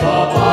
Papa.